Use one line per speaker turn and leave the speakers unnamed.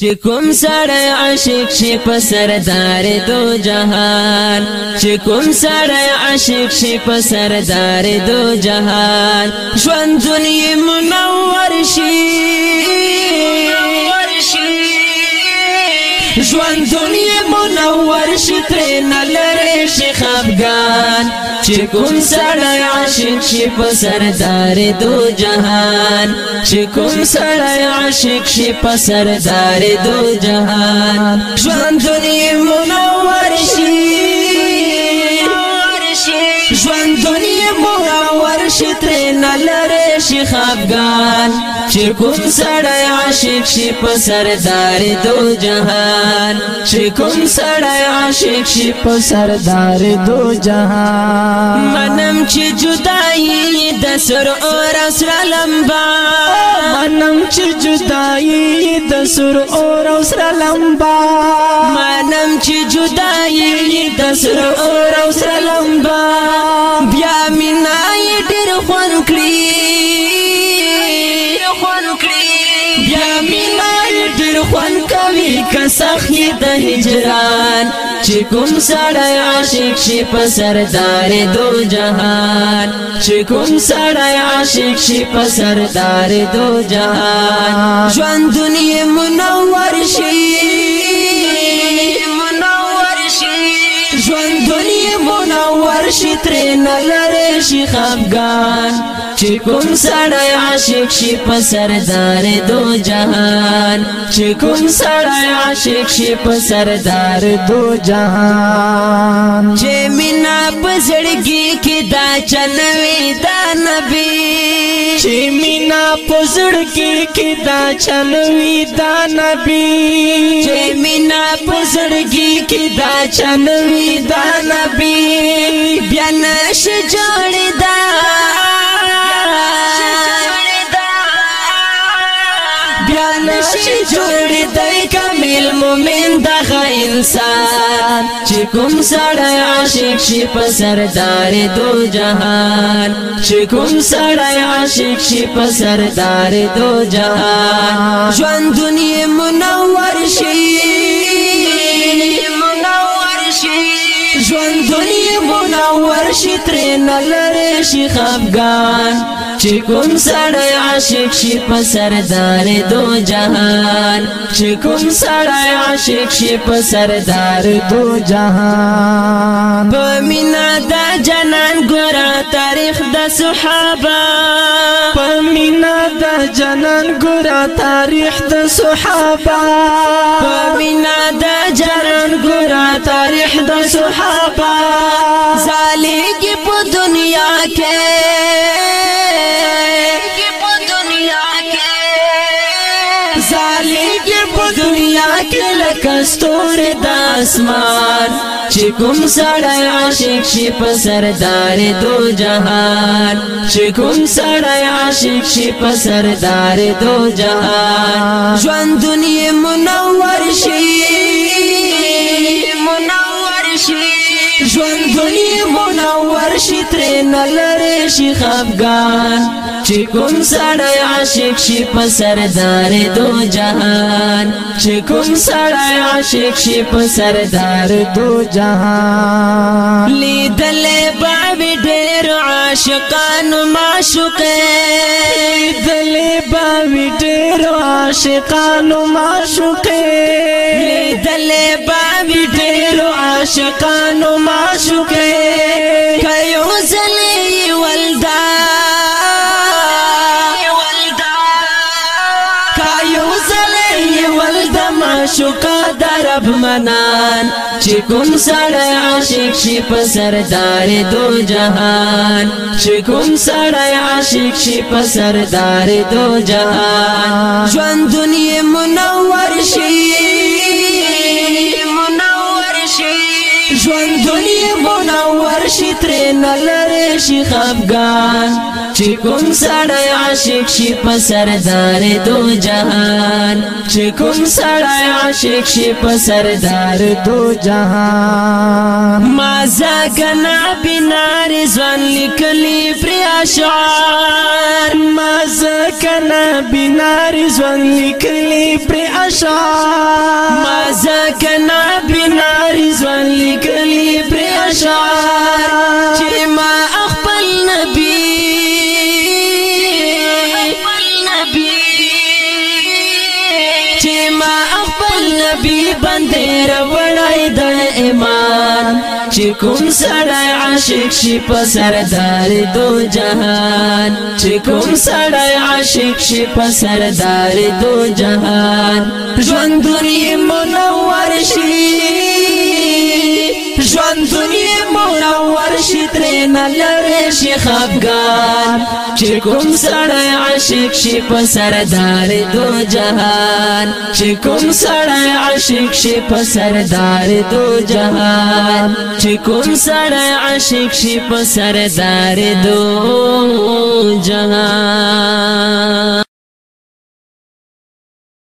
چې کوم سره عاشق شي په سردار دو جهان چې کوم سره عاشق شي په سردار دو جهان ژوند دنیا منور شي ژوند دنیا منور شي تر نه شي خفغان چې کوم سړی عاشق شي په سردار دو جهان چې کوم سړی عاشق شي په سردار دو جهان ژوند دنیا منور شي ژوند دنیا منور شي تر نه لره شي خفغان چې کوم سړی عاشق شي په سردار دو جهان چې کوم سړی عاشق شي په سردار دو جهان منم چې جدائی د سر اور سر لمبا منم چې جدائی د سر اور سر لمبا منم چې جدائی د سر اور سر لمبا بیا مینای ډیر خون کړی لکه سخی د هجران چې کوم سړی عاشق شي په سردار دو جهان چې کوم سړی عاشق شي په سردار دو جهان ژوند دنیا منور شي ژوند دنیا منور شي تر نه لری شي خفګان چې کوم سړی عاشق شي په سردار دو جهان چې کوم سړی عاشق شي په سردار دو جهان چې مینا په زړګي کې دا چنوي دا نبی چې مینا په زړګي کې دا چنوي دا نبی چې مینا په زړګي کې دا چنوي دا نبی بیا نش جوړ دا چې جوړ دی کامل مومن دغه انسان چې کوم سړی عاشق شي په سردار دو جهان چې کوم سړی عاشق شي په سردار دو جهان ژوند دنیا منور شي منور شي ژوند دنیا منور شي تر نلری شي خفګان چې کوم سړی عاشق شي په سردار دو جهان چې کوم سړی عاشق شي په سردار دو جهان په مینا د جنان ګور تاریخ د صحابه په مینا د جنان ګور تاریخ د صحابه په مینا د جنان ګور تاریخ د صحابه زالګي په دنیا کې ستور د اسمان چې کوم سړی عاشق شي په سردار دو جهان چې کوم سړی عاشق شي په سردار دو جهان ژوند دنیا منور شي شي ژوند دنیا منور شي تر نه لری شي خفغان چې کوم سړی عاشق شي په سردار دو جهان چې کوم سړی عاشق شي په سردار دو جهان لیدل باوی ډېر عاشقان معشوقې دل باوی ډېر عاشقان معشوقې لیدل باوی عاشقانو معشوقه کيو زلي ولدا کيو زلي ولدا معشوقه درب منان چې کوم سړی عاشق شي په سردار دو جهان چې کوم سړی عاشق شي په سردار دو جهان ژوند دنیا منور شي منور شي تر نه لری شي خفغان چې کوم سړی عاشق شي په سردار دو جهان چې کوم سړی عاشق شي په سردار دو جهان ما زګنا بنار ځوان لیکلی پر اشعار ما زګنا بنار ځوان لیکلی پر اشعار ما زګنا بنار ځوان ما خپل نبی باندې روړای د ایمان چې کوم سړی عاشق شي په سردار دو جهان چې کوم سړی عاشق شي په سردار دو جهان ژوند دنیا منور شي ژوند دنیا منور شي تر نه لری شي خفګان چې کوم سړی عاشق شي په سردار دو جهان چې کوم سړی عاشق شي په سردار دو جهان چې کوم سړی عاشق شي په سردار دو جهان